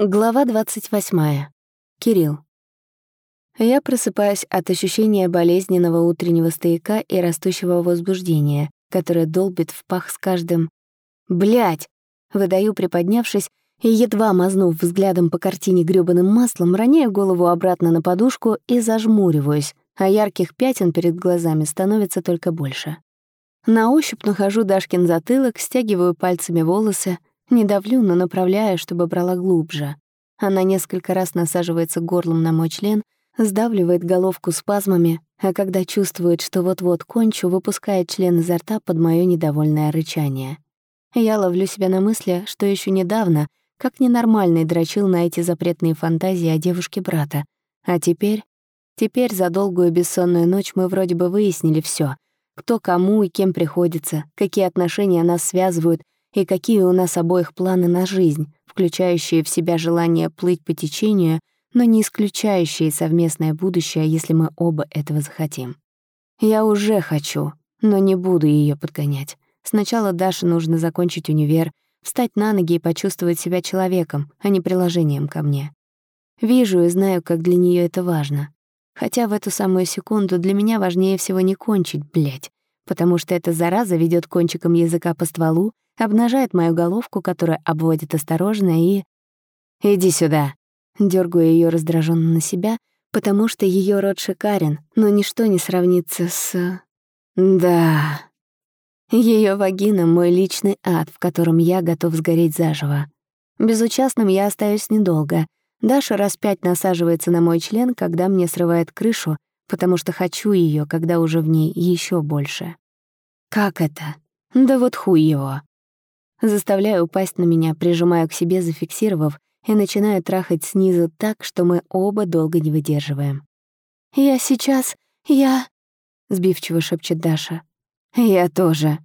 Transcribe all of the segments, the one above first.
Глава 28. Кирилл. Я просыпаюсь от ощущения болезненного утреннего стояка и растущего возбуждения, которое долбит в пах с каждым. Блять! Выдаю, приподнявшись, и, едва мазнув взглядом по картине грёбаным маслом, роняю голову обратно на подушку и зажмуриваюсь, а ярких пятен перед глазами становится только больше. На ощупь нахожу Дашкин затылок, стягиваю пальцами волосы, не давлю, но направляю, чтобы брала глубже. Она несколько раз насаживается горлом на мой член, сдавливает головку спазмами, а когда чувствует, что вот-вот кончу, выпускает член изо рта под моё недовольное рычание. Я ловлю себя на мысли, что еще недавно, как ненормальный, дрочил на эти запретные фантазии о девушке брата. А теперь... Теперь за долгую бессонную ночь мы вроде бы выяснили все: Кто кому и кем приходится, какие отношения нас связывают — и какие у нас обоих планы на жизнь, включающие в себя желание плыть по течению, но не исключающие совместное будущее, если мы оба этого захотим. Я уже хочу, но не буду ее подгонять. Сначала Даше нужно закончить универ, встать на ноги и почувствовать себя человеком, а не приложением ко мне. Вижу и знаю, как для нее это важно. Хотя в эту самую секунду для меня важнее всего не кончить, блядь, потому что эта зараза ведет кончиком языка по стволу, обнажает мою головку, которая обводит осторожно, и... «Иди сюда!» Дёргаю её раздражённо на себя, потому что её рот шикарен, но ничто не сравнится с... Да... Её вагина — мой личный ад, в котором я готов сгореть заживо. Безучастным я остаюсь недолго. Даша раз пять насаживается на мой член, когда мне срывает крышу, потому что хочу её, когда уже в ней ещё больше. Как это? Да вот хуй его. Заставляю упасть на меня, прижимаю к себе, зафиксировав, и начинаю трахать снизу так, что мы оба долго не выдерживаем. «Я сейчас... я...» — сбивчиво шепчет Даша. «Я тоже».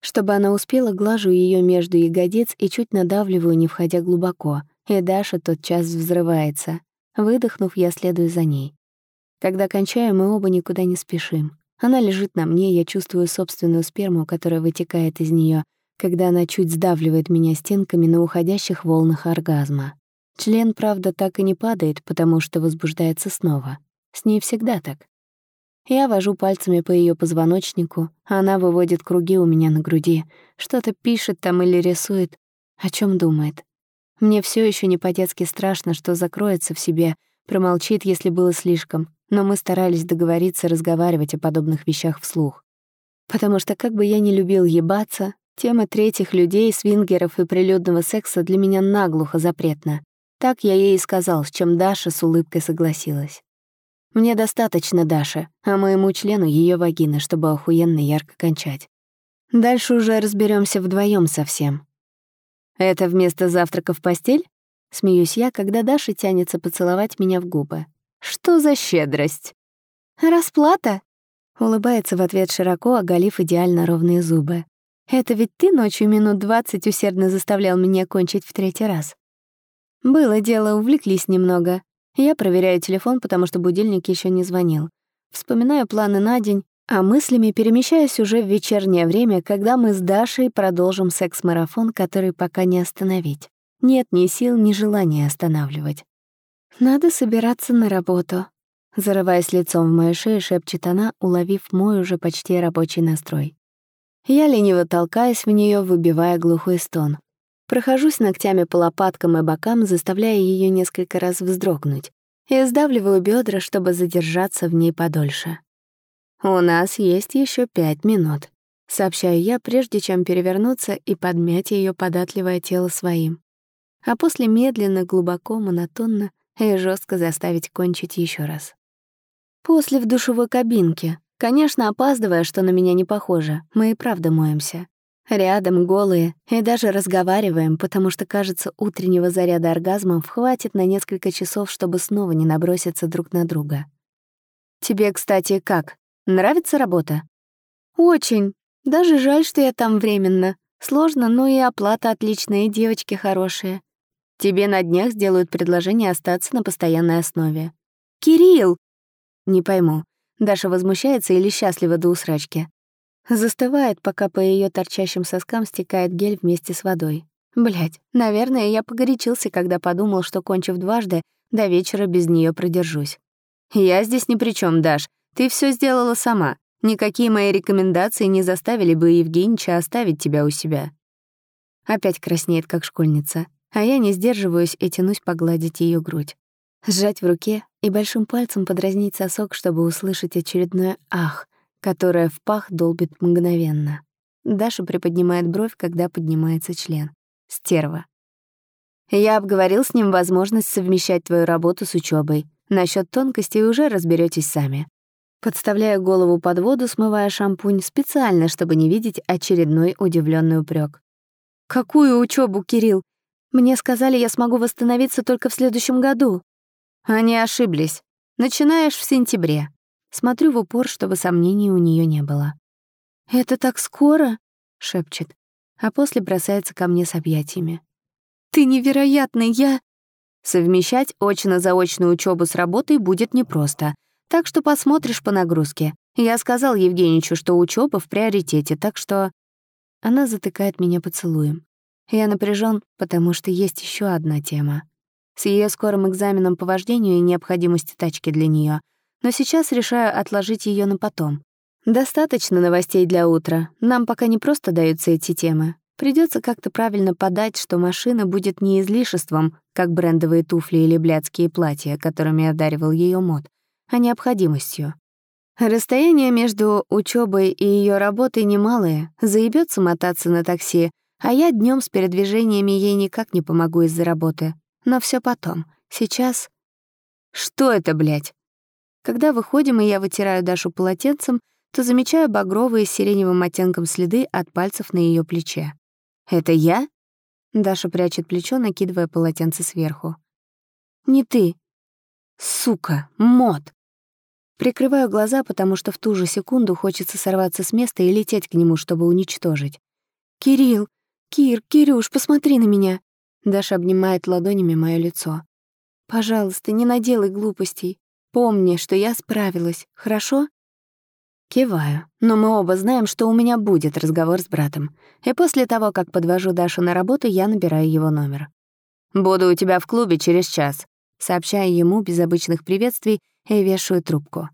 Чтобы она успела, глажу ее между ягодиц и чуть надавливаю, не входя глубоко, и Даша тотчас взрывается. Выдохнув, я следую за ней. Когда кончаем, мы оба никуда не спешим. Она лежит на мне, я чувствую собственную сперму, которая вытекает из нее, когда она чуть сдавливает меня стенками на уходящих волнах оргазма. Член, правда, так и не падает, потому что возбуждается снова. С ней всегда так. Я вожу пальцами по ее позвоночнику, а она выводит круги у меня на груди, что-то пишет там или рисует, о чем думает. Мне все еще не по-детски страшно, что закроется в себе, промолчит, если было слишком, но мы старались договориться разговаривать о подобных вещах вслух. Потому что как бы я ни любил ебаться, Тема третьих людей, свингеров и прилюдного секса для меня наглухо запретна. Так я ей и сказал, с чем Даша с улыбкой согласилась. Мне достаточно Даши, а моему члену ее вагины, чтобы охуенно ярко кончать. Дальше уже разберемся вдвоем совсем. Это вместо завтрака в постель? Смеюсь я, когда Даша тянется поцеловать меня в губы. Что за щедрость? Расплата? Улыбается в ответ широко, оголив идеально ровные зубы. Это ведь ты ночью минут двадцать усердно заставлял меня кончить в третий раз. Было дело, увлеклись немного. Я проверяю телефон, потому что будильник еще не звонил. Вспоминаю планы на день, а мыслями перемещаюсь уже в вечернее время, когда мы с Дашей продолжим секс-марафон, который пока не остановить. Нет ни сил, ни желания останавливать. «Надо собираться на работу», — зарываясь лицом в мою шею, шепчет она, уловив мой уже почти рабочий настрой. Я лениво толкаюсь в нее, выбивая глухой стон. Прохожусь ногтями по лопаткам и бокам, заставляя ее несколько раз вздрогнуть, и сдавливаю бедра, чтобы задержаться в ней подольше. «У нас есть еще пять минут», — сообщаю я, прежде чем перевернуться и подмять ее податливое тело своим. А после медленно, глубоко, монотонно и жестко заставить кончить еще раз. После в душевой кабинке, Конечно, опаздывая, что на меня не похоже, мы и правда моемся. Рядом, голые, и даже разговариваем, потому что, кажется, утреннего заряда оргазмов хватит на несколько часов, чтобы снова не наброситься друг на друга. «Тебе, кстати, как? Нравится работа?» «Очень. Даже жаль, что я там временно. Сложно, но и оплата отличная, и девочки хорошие. Тебе на днях сделают предложение остаться на постоянной основе». «Кирилл!» «Не пойму. Даша возмущается или счастлива до усрачки. Застывает, пока по ее торчащим соскам стекает гель вместе с водой. Блядь, наверное, я погорячился, когда подумал, что, кончив дважды, до вечера без нее продержусь. «Я здесь ни при чем, Даш. Ты все сделала сама. Никакие мои рекомендации не заставили бы Евгеньевича оставить тебя у себя». Опять краснеет, как школьница, а я не сдерживаюсь и тянусь погладить ее грудь. Сжать в руке и большим пальцем подразнить сосок, чтобы услышать очередное «ах», которое в пах долбит мгновенно. Даша приподнимает бровь, когда поднимается член. Стерва. Я обговорил с ним возможность совмещать твою работу с учебой. Насчет тонкостей уже разберетесь сами. Подставляя голову под воду, смывая шампунь, специально, чтобы не видеть очередной удивленный упрек. «Какую учебу, Кирилл? Мне сказали, я смогу восстановиться только в следующем году». Они ошиблись. Начинаешь в сентябре. Смотрю в упор, чтобы сомнений у нее не было. «Это так скоро?» — шепчет, а после бросается ко мне с объятиями. «Ты невероятный, я...» Совмещать очно-заочную учебу с работой будет непросто, так что посмотришь по нагрузке. Я сказал Евгеньевичу, что учеба в приоритете, так что... Она затыкает меня поцелуем. Я напряжен, потому что есть еще одна тема. С ее скорым экзаменом по вождению и необходимости тачки для нее, но сейчас решаю отложить ее на потом. Достаточно новостей для утра. Нам пока не просто даются эти темы. Придется как-то правильно подать, что машина будет не излишеством, как брендовые туфли или блядские платья, которыми одаривал ее мод, а необходимостью. Расстояние между учебой и ее работой немалое, заебется мотаться на такси, а я днем с передвижениями ей никак не помогу из-за работы. Но все потом. Сейчас... Что это, блядь? Когда выходим, и я вытираю Дашу полотенцем, то замечаю багровые с сиреневым оттенком следы от пальцев на ее плече. «Это я?» Даша прячет плечо, накидывая полотенце сверху. «Не ты. Сука, мод!» Прикрываю глаза, потому что в ту же секунду хочется сорваться с места и лететь к нему, чтобы уничтожить. «Кирилл! Кир, Кирюш, посмотри на меня!» Даша обнимает ладонями моё лицо. «Пожалуйста, не наделай глупостей. Помни, что я справилась, хорошо?» Киваю, но мы оба знаем, что у меня будет разговор с братом. И после того, как подвожу Дашу на работу, я набираю его номер. «Буду у тебя в клубе через час», сообщаю ему без обычных приветствий и вешаю трубку.